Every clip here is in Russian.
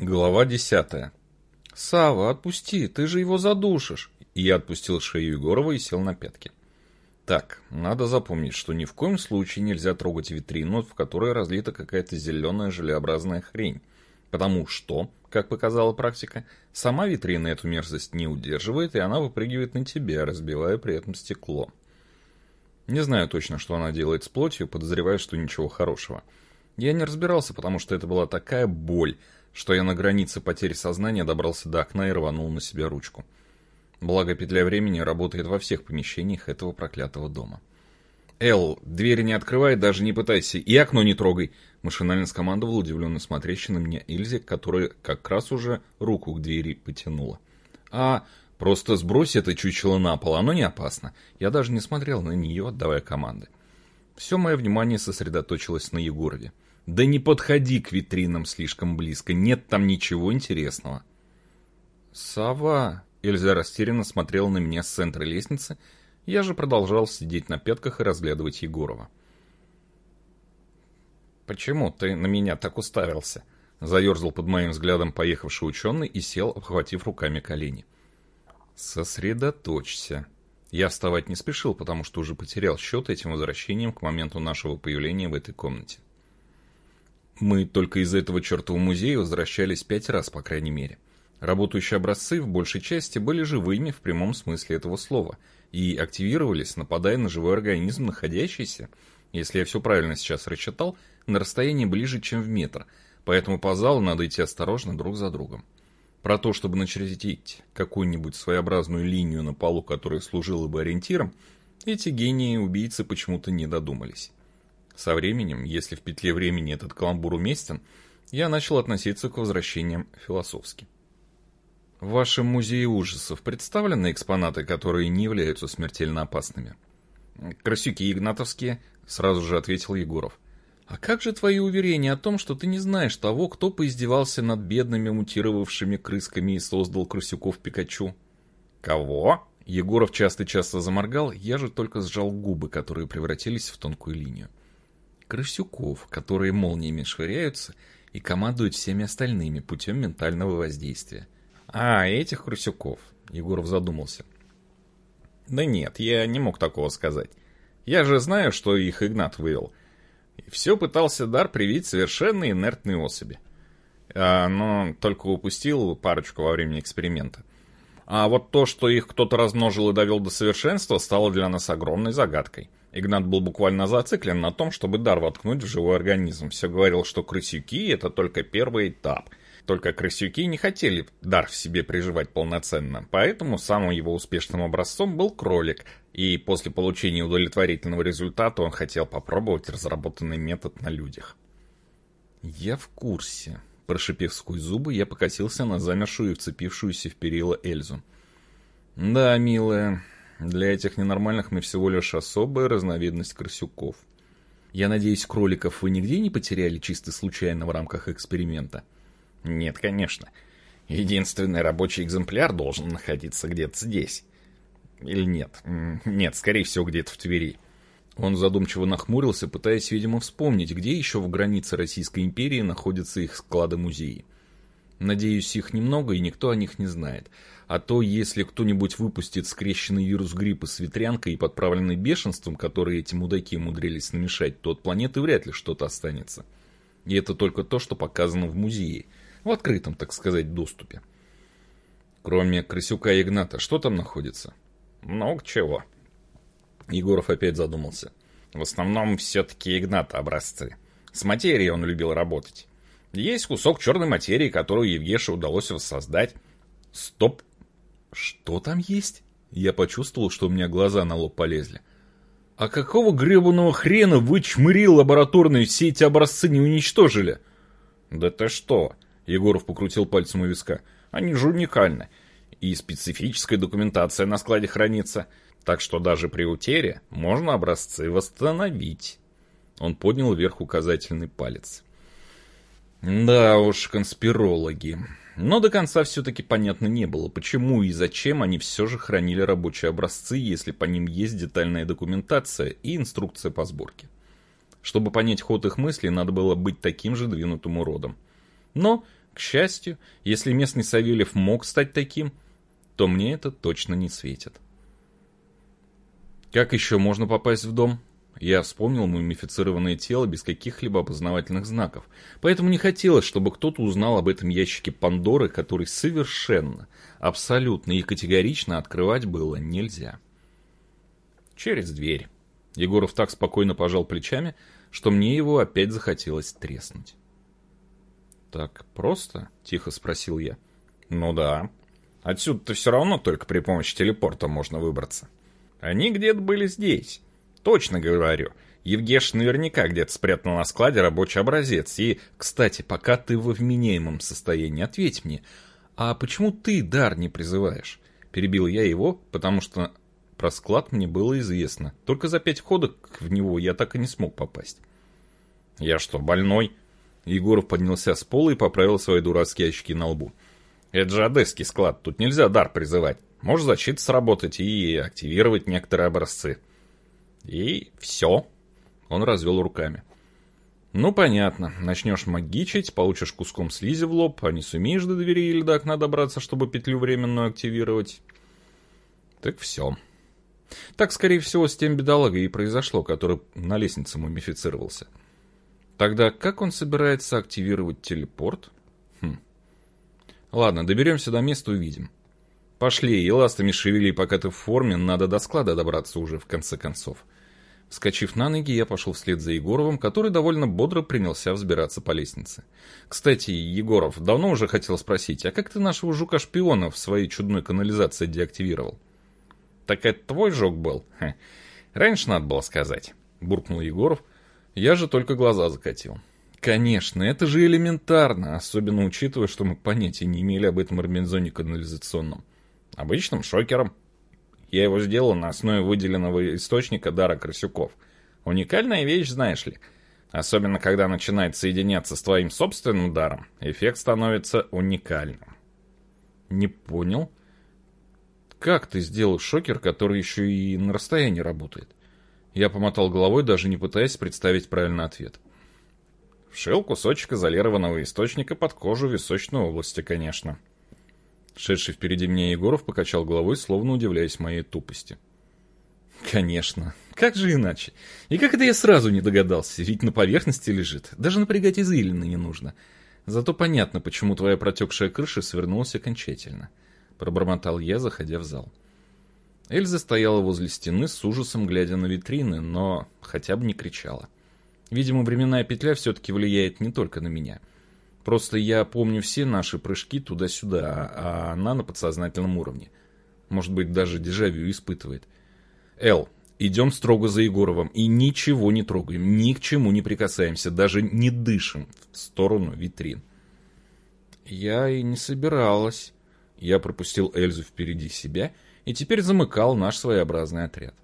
Глава десятая. «Сава, отпусти, ты же его задушишь!» И я отпустил шею Егорова и сел на пятки. Так, надо запомнить, что ни в коем случае нельзя трогать витрину, в которой разлита какая-то зеленая желеобразная хрень. Потому что, как показала практика, сама витрина эту мерзость не удерживает, и она выпрыгивает на тебя, разбивая при этом стекло. Не знаю точно, что она делает с плотью, подозреваю, что ничего хорошего. Я не разбирался, потому что это была такая боль, что я на границе потери сознания добрался до окна и рванул на себя ручку. Благо, петля времени работает во всех помещениях этого проклятого дома. «Эл, двери не открывай, даже не пытайся, и окно не трогай!» Машинально скомандовал удивленно смотрящий на меня Ильзе, которая как раз уже руку к двери потянула. «А, просто сбрось это чучело на пол, оно не опасно». Я даже не смотрел на нее, отдавая команды. Все мое внимание сосредоточилось на Егорове. Да не подходи к витринам слишком близко, нет там ничего интересного. Сова, Эльза растерянно смотрела на меня с центра лестницы, я же продолжал сидеть на пятках и разглядывать Егорова. «Почему ты на меня так уставился?» Заерзал под моим взглядом поехавший ученый и сел, обхватив руками колени. «Сосредоточься». Я вставать не спешил, потому что уже потерял счет этим возвращением к моменту нашего появления в этой комнате. Мы только из этого чертового музея возвращались пять раз, по крайней мере. Работающие образцы в большей части были живыми в прямом смысле этого слова и активировались, нападая на живой организм, находящийся, если я все правильно сейчас рассчитал, на расстоянии ближе, чем в метр, поэтому по залу надо идти осторожно друг за другом. Про то, чтобы начертить какую-нибудь своеобразную линию на полу, которая служила бы ориентиром, эти гении-убийцы почему-то не додумались. Со временем, если в петле времени этот каламбур уместен, я начал относиться к возвращениям философски. В вашем музее ужасов представлены экспонаты, которые не являются смертельно опасными? Красюки игнатовские, сразу же ответил Егоров. А как же твои уверения о том, что ты не знаешь того, кто поиздевался над бедными мутировавшими крысками и создал крысюков Пикачу? Кого? Егоров часто-часто заморгал, я же только сжал губы, которые превратились в тонкую линию крысюков, которые молниями швыряются и командуют всеми остальными путем ментального воздействия. А, этих крысюков, Егоров задумался. Да нет, я не мог такого сказать. Я же знаю, что их Игнат вывел. И все пытался дар привить совершенно инертные особи. А, но только упустил парочку во время эксперимента. А вот то, что их кто-то размножил и довел до совершенства, стало для нас огромной загадкой. Игнат был буквально зациклен на том, чтобы дар воткнуть в живой организм. Все говорил, что крысюки — это только первый этап. Только крысюки не хотели дар в себе приживать полноценно, поэтому самым его успешным образцом был кролик, и после получения удовлетворительного результата он хотел попробовать разработанный метод на людях. «Я в курсе», Прошипев сквозь зубы, я покосился на замершую и вцепившуюся в перила Эльзу. «Да, милая, для этих ненормальных мы всего лишь особая разновидность крысюков. Я надеюсь, кроликов вы нигде не потеряли чисто случайно в рамках эксперимента?» «Нет, конечно. Единственный рабочий экземпляр должен находиться где-то здесь». «Или нет? Нет, скорее всего, где-то в Твери». Он задумчиво нахмурился, пытаясь, видимо, вспомнить, где еще в границе Российской империи находятся их склады-музеи. Надеюсь, их немного, и никто о них не знает. А то, если кто-нибудь выпустит скрещенный вирус гриппа с ветрянкой и подправленный бешенством, которые эти мудаки умудрились намешать, то от планеты вряд ли что-то останется. И это только то, что показано в музее. В открытом, так сказать, доступе. Кроме Крысюка и Игната, что там находится? Много чего. Егоров опять задумался. В основном все-таки Игната образцы. С материей он любил работать. Есть кусок черной материи, которую Евгеше удалось воссоздать. Стоп! Что там есть? Я почувствовал, что у меня глаза на лоб полезли. А какого гребаного хрена вы, чмыри лабораторные, все эти образцы не уничтожили? Да ты что? Егоров покрутил пальцем у виска. Они же уникальны. И специфическая документация на складе хранится. Так что даже при утере можно образцы восстановить. Он поднял вверх указательный палец. Да уж, конспирологи. Но до конца все-таки понятно не было, почему и зачем они все же хранили рабочие образцы, если по ним есть детальная документация и инструкция по сборке. Чтобы понять ход их мыслей, надо было быть таким же двинутым уродом. Но К счастью, если местный Савельев мог стать таким, то мне это точно не светит. Как еще можно попасть в дом? Я вспомнил мумифицированное тело без каких-либо опознавательных знаков, поэтому не хотелось, чтобы кто-то узнал об этом ящике Пандоры, который совершенно, абсолютно и категорично открывать было нельзя. Через дверь. Егоров так спокойно пожал плечами, что мне его опять захотелось треснуть. «Так просто?» — тихо спросил я. «Ну да. Отсюда-то все равно только при помощи телепорта можно выбраться. Они где-то были здесь. Точно говорю. Евгеш наверняка где-то спрятал на складе рабочий образец. И, кстати, пока ты во вменяемом состоянии, ответь мне, а почему ты дар не призываешь?» Перебил я его, потому что про склад мне было известно. Только за пять ходок в него я так и не смог попасть. «Я что, больной?» Егоров поднялся с пола и поправил свои дурацкие очки на лбу. «Это же одесский склад, тут нельзя дар призывать. Можешь защита сработать и активировать некоторые образцы». «И все?» Он развел руками. «Ну, понятно. Начнешь магичить, получишь куском слизи в лоб, а не сумеешь до двери или до окна добраться, чтобы петлю временную активировать. Так все». Так, скорее всего, с тем бедолагой и произошло, который на лестнице мумифицировался. Тогда как он собирается активировать телепорт? Хм. Ладно, доберемся до места, увидим. Пошли, и ластами шевели, пока ты в форме, надо до склада добраться уже, в конце концов. Вскочив на ноги, я пошел вслед за Егоровым, который довольно бодро принялся взбираться по лестнице. Кстати, Егоров, давно уже хотел спросить, а как ты нашего жука-шпиона в своей чудной канализации деактивировал? Так это твой жук был? Ха. Раньше надо было сказать, буркнул Егоров, я же только глаза закатил. Конечно, это же элементарно, особенно учитывая, что мы понятия не имели об этом робинзоне канализационном. Обычным шокером. Я его сделал на основе выделенного источника дара крысюков. Уникальная вещь, знаешь ли. Особенно, когда начинает соединяться с твоим собственным даром, эффект становится уникальным. Не понял. Как ты сделал шокер, который еще и на расстоянии работает? Я помотал головой, даже не пытаясь представить правильный ответ. Вшил кусочек изолированного источника под кожу височной области, конечно. Шедший впереди меня Егоров покачал головой, словно удивляясь моей тупости. Конечно. Как же иначе? И как это я сразу не догадался? Ведь на поверхности лежит. Даже напрягать извилины не нужно. Зато понятно, почему твоя протекшая крыша свернулась окончательно. Пробормотал я, заходя в зал. Эльза стояла возле стены с ужасом, глядя на витрины, но хотя бы не кричала. Видимо, временная петля все-таки влияет не только на меня. Просто я помню все наши прыжки туда-сюда, а она на подсознательном уровне. Может быть, даже дежавю испытывает. Эл, идем строго за Егоровым и ничего не трогаем, ни к чему не прикасаемся, даже не дышим в сторону витрин. Я и не собиралась. Я пропустил Эльзу впереди себя и теперь замыкал наш своеобразный отряд.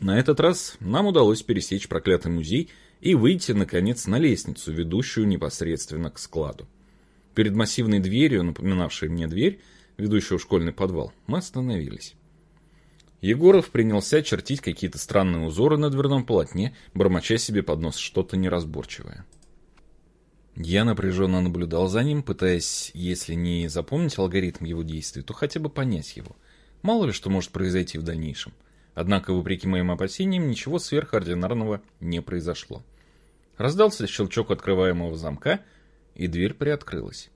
На этот раз нам удалось пересечь проклятый музей и выйти, наконец, на лестницу, ведущую непосредственно к складу. Перед массивной дверью, напоминавшей мне дверь, ведущую в школьный подвал, мы остановились. Егоров принялся чертить какие-то странные узоры на дверном полотне, бормоча себе под нос что-то неразборчивое. Я напряженно наблюдал за ним, пытаясь, если не запомнить алгоритм его действий, то хотя бы понять его. Мало ли что может произойти в дальнейшем. Однако, вопреки моим опасениям, ничего сверхординарного не произошло. Раздался щелчок открываемого замка, и дверь приоткрылась.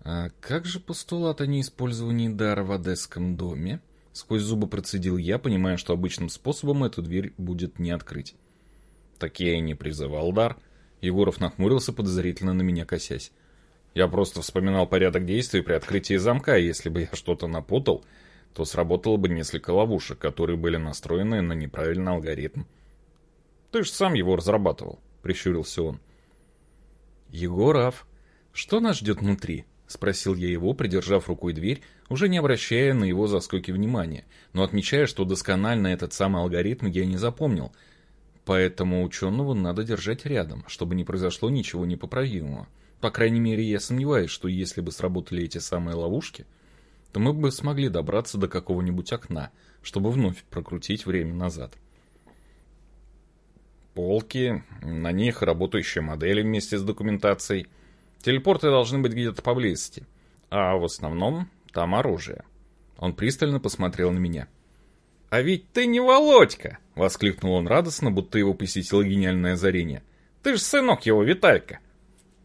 «А как же постулат о неиспользовании дара в одесском доме?» Сквозь зубы процедил я, понимая, что обычным способом эту дверь будет не открыть. «Так я и не призывал дар». Егоров нахмурился, подозрительно на меня косясь. «Я просто вспоминал порядок действий при открытии замка, и если бы я что-то напутал, то сработало бы несколько ловушек, которые были настроены на неправильный алгоритм. «Ты ж сам его разрабатывал», — прищурился он. «Егоров, что нас ждет внутри?» — спросил я его, придержав рукой дверь, уже не обращая на его заскоки внимания, но отмечая, что досконально этот самый алгоритм я не запомнил, поэтому ученого надо держать рядом, чтобы не произошло ничего непоправимого. По крайней мере, я сомневаюсь, что если бы сработали эти самые ловушки — то мы бы смогли добраться до какого-нибудь окна, чтобы вновь прокрутить время назад. Полки, на них работающие модели вместе с документацией. Телепорты должны быть где-то поблизости. А в основном там оружие. Он пристально посмотрел на меня. «А ведь ты не Володька!» — воскликнул он радостно, будто его посетило гениальное озарение. «Ты же сынок его, Виталька!»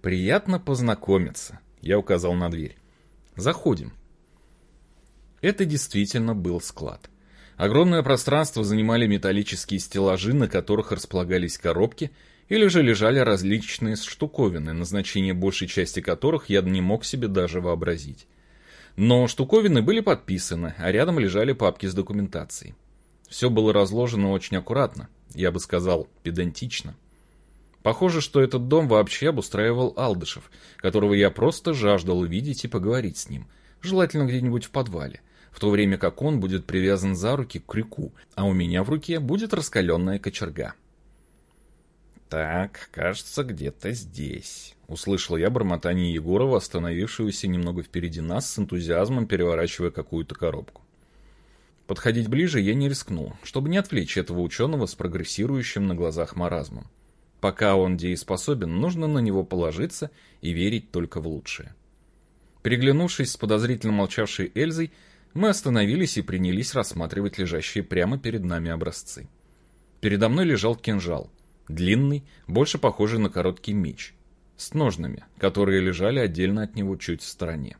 «Приятно познакомиться», — я указал на дверь. «Заходим». Это действительно был склад. Огромное пространство занимали металлические стеллажи, на которых располагались коробки, или же лежали различные штуковины, назначение большей части которых я не мог себе даже вообразить. Но штуковины были подписаны, а рядом лежали папки с документацией. Все было разложено очень аккуратно, я бы сказал, педантично. Похоже, что этот дом вообще обустраивал Алдышев, которого я просто жаждал увидеть и поговорить с ним, желательно где-нибудь в подвале, в то время как он будет привязан за руки к крюку, а у меня в руке будет раскаленная кочерга. «Так, кажется, где-то здесь», — услышал я бормотание Егорова, остановившегося немного впереди нас с энтузиазмом, переворачивая какую-то коробку. Подходить ближе я не рискнул, чтобы не отвлечь этого ученого с прогрессирующим на глазах маразмом. Пока он дееспособен, нужно на него положиться и верить только в лучшее. Переглянувшись с подозрительно молчавшей Эльзой, мы остановились и принялись рассматривать лежащие прямо перед нами образцы. Передо мной лежал кинжал — Длинный, больше похожий на короткий меч, с ножнами, которые лежали отдельно от него чуть в стороне.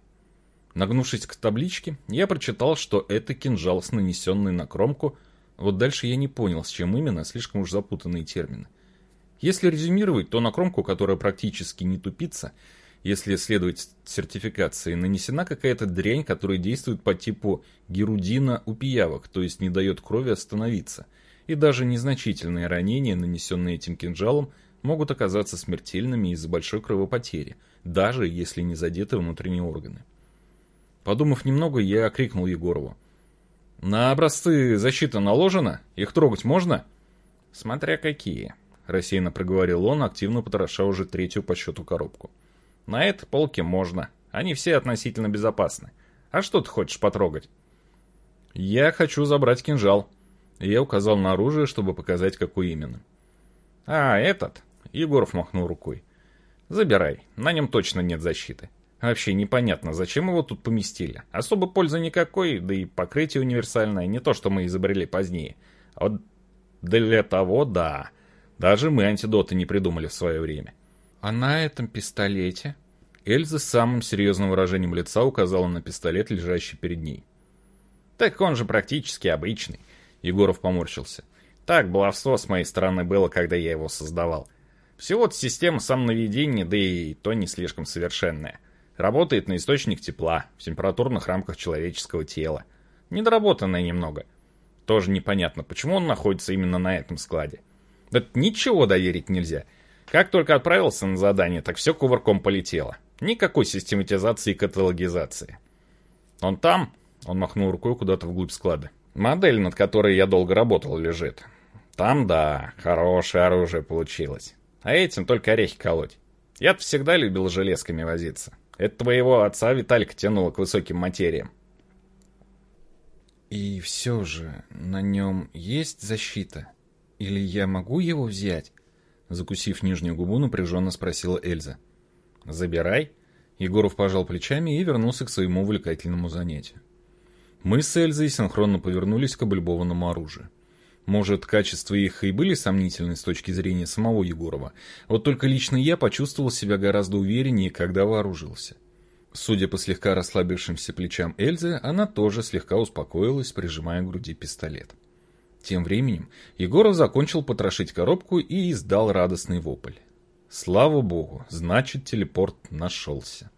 Нагнувшись к табличке, я прочитал, что это кинжал с нанесенной на кромку, вот дальше я не понял, с чем именно, слишком уж запутанные термины. Если резюмировать, то на кромку, которая практически не тупится, если следовать сертификации, нанесена какая-то дрянь, которая действует по типу герудина у пиявок, то есть не дает крови остановиться – и даже незначительные ранения, нанесенные этим кинжалом, могут оказаться смертельными из-за большой кровопотери, даже если не задеты внутренние органы. Подумав немного, я окрикнул Егорову. «На образцы защита наложена? Их трогать можно?» «Смотря какие», — рассеянно проговорил он, активно потроша уже третью по счету коробку. «На этой полке можно. Они все относительно безопасны. А что ты хочешь потрогать?» «Я хочу забрать кинжал», я указал на оружие, чтобы показать, какой именно. «А, этот?» Егоров махнул рукой. «Забирай, на нем точно нет защиты. Вообще непонятно, зачем его тут поместили. Особо пользы никакой, да и покрытие универсальное, не то, что мы изобрели позднее. А вот для того, да. Даже мы антидоты не придумали в свое время». «А на этом пистолете?» Эльза с самым серьезным выражением лица указала на пистолет, лежащий перед ней. «Так он же практически обычный. Егоров поморщился. Так, баловство с моей стороны было, когда я его создавал. Всего-то система самонаведения, да и то не слишком совершенная. Работает на источник тепла, в температурных рамках человеческого тела. Недоработанная немного. Тоже непонятно, почему он находится именно на этом складе. Да ничего доверить нельзя. Как только отправился на задание, так все кувырком полетело. Никакой систематизации и каталогизации. Он там, он махнул рукой куда-то вглубь склада. Модель, над которой я долго работал, лежит. Там, да, хорошее оружие получилось. А этим только орехи колоть. Я всегда любил железками возиться. Это твоего отца Виталька тянуло к высоким материям. И все же, на нем есть защита? Или я могу его взять? Закусив нижнюю губу, напряженно спросила Эльза. Забирай. Егоров пожал плечами и вернулся к своему увлекательному занятию. Мы с Эльзой синхронно повернулись к облюбованному оружию. Может, качества их и были сомнительны с точки зрения самого Егорова, вот только лично я почувствовал себя гораздо увереннее, когда вооружился. Судя по слегка расслабившимся плечам Эльзы, она тоже слегка успокоилась, прижимая к груди пистолет. Тем временем Егоров закончил потрошить коробку и издал радостный вопль. Слава богу, значит телепорт нашелся.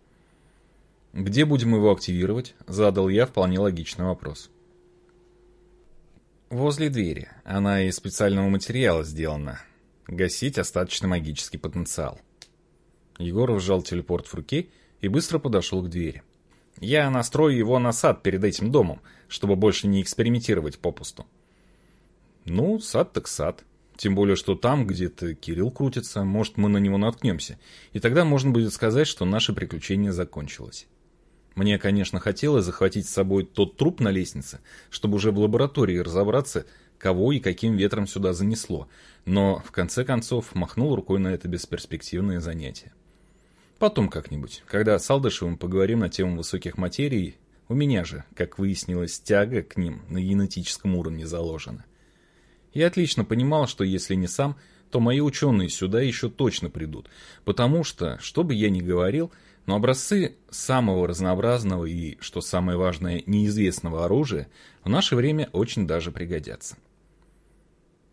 «Где будем его активировать?» — задал я вполне логичный вопрос. «Возле двери. Она из специального материала сделана. Гасить остаточный магический потенциал». Егор сжал телепорт в руке и быстро подошел к двери. «Я настрою его на сад перед этим домом, чтобы больше не экспериментировать попусту». «Ну, сад так сад», тем более, что там где-то Кирилл крутится, может, мы на него наткнемся. И тогда можно будет сказать, что наше приключение закончилось. Мне, конечно, хотелось захватить с собой тот труп на лестнице, чтобы уже в лаборатории разобраться, кого и каким ветром сюда занесло, но в конце концов махнул рукой на это бесперспективное занятие. Потом как-нибудь, когда с Алдышевым поговорим на тему высоких материй, у меня же, как выяснилось, тяга к ним на генетическом уровне заложена. Я отлично понимал, что если не сам, то мои ученые сюда еще точно придут, потому что, что бы я ни говорил, но образцы самого разнообразного и, что самое важное, неизвестного оружия в наше время очень даже пригодятся.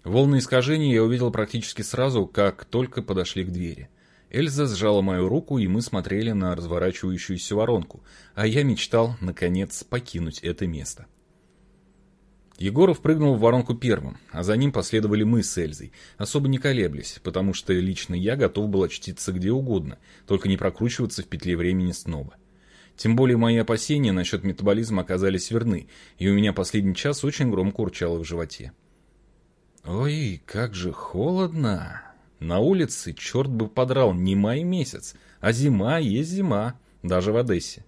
Волны искажения я увидел практически сразу, как только подошли к двери. Эльза сжала мою руку, и мы смотрели на разворачивающуюся воронку, а я мечтал, наконец, покинуть это место. Егоров прыгнул в воронку первым, а за ним последовали мы с Эльзой, особо не колеблясь, потому что лично я готов был очтиться где угодно, только не прокручиваться в петле времени снова. Тем более мои опасения насчет метаболизма оказались верны, и у меня последний час очень громко урчало в животе. «Ой, как же холодно!» На улице черт бы подрал не май месяц, а зима есть зима, даже в Одессе.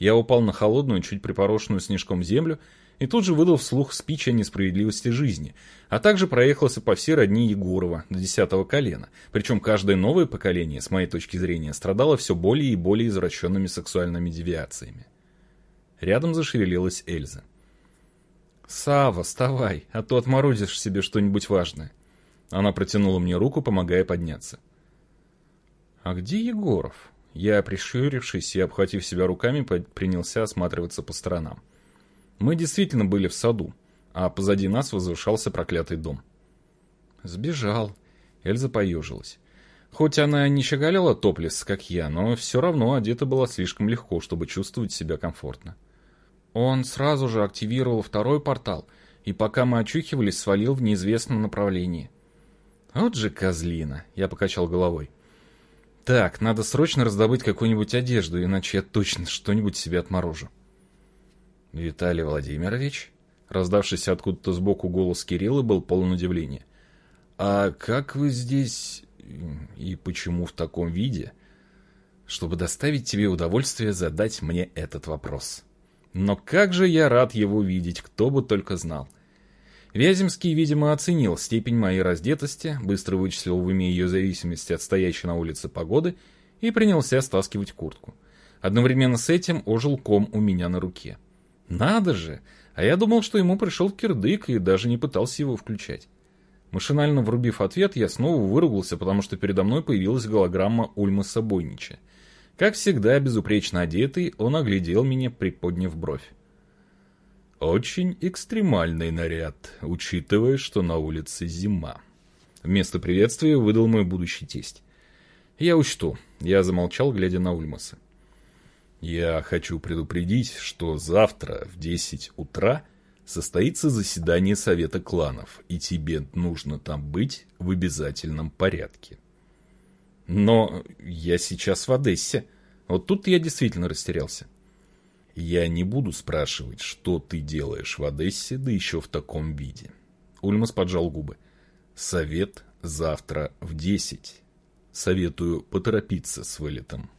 Я упал на холодную, чуть припорошенную снежком землю и тут же выдал вслух спич о несправедливости жизни, а также проехался по всей родне Егорова до десятого колена, причем каждое новое поколение, с моей точки зрения, страдало все более и более извращенными сексуальными девиациями. Рядом зашевелилась Эльза. «Сава, вставай, а то отморозишь себе что-нибудь важное». Она протянула мне руку, помогая подняться. «А где Егоров?» Я, прищурившись и обхватив себя руками, принялся осматриваться по сторонам. Мы действительно были в саду, а позади нас возвышался проклятый дом. «Сбежал», — Эльза поежилась. Хоть она не щеголяла топлес, как я, но все равно одета была слишком легко, чтобы чувствовать себя комфортно. Он сразу же активировал второй портал, и пока мы очухивались, свалил в неизвестном направлении. Вот же козлина, я покачал головой. Так, надо срочно раздобыть какую-нибудь одежду, иначе я точно что-нибудь себе отморожу. Виталий Владимирович, раздавшийся откуда-то сбоку голос Кирилла, был полон удивления. А как вы здесь и почему в таком виде? Чтобы доставить тебе удовольствие задать мне этот вопрос. Но как же я рад его видеть, кто бы только знал. Вяземский, видимо, оценил степень моей раздетости, быстро вычислил в уме ее зависимости от стоящей на улице погоды и принялся стаскивать куртку. Одновременно с этим ожил ком у меня на руке. Надо же! А я думал, что ему пришел кирдык и даже не пытался его включать. Машинально врубив ответ, я снова выругался, потому что передо мной появилась голограмма Ульмаса Бойнича. Как всегда, безупречно одетый, он оглядел меня, приподняв бровь. Очень экстремальный наряд, учитывая, что на улице зима. Вместо приветствия выдал мой будущий тесть. Я учту. Я замолчал, глядя на Ульмаса. Я хочу предупредить, что завтра в 10 утра состоится заседание Совета кланов, и тебе нужно там быть в обязательном порядке. Но я сейчас в Одессе. Вот тут я действительно растерялся. Я не буду спрашивать, что ты делаешь в Одессе, да еще в таком виде. Ульмас поджал губы. Совет завтра в десять. Советую поторопиться с вылетом.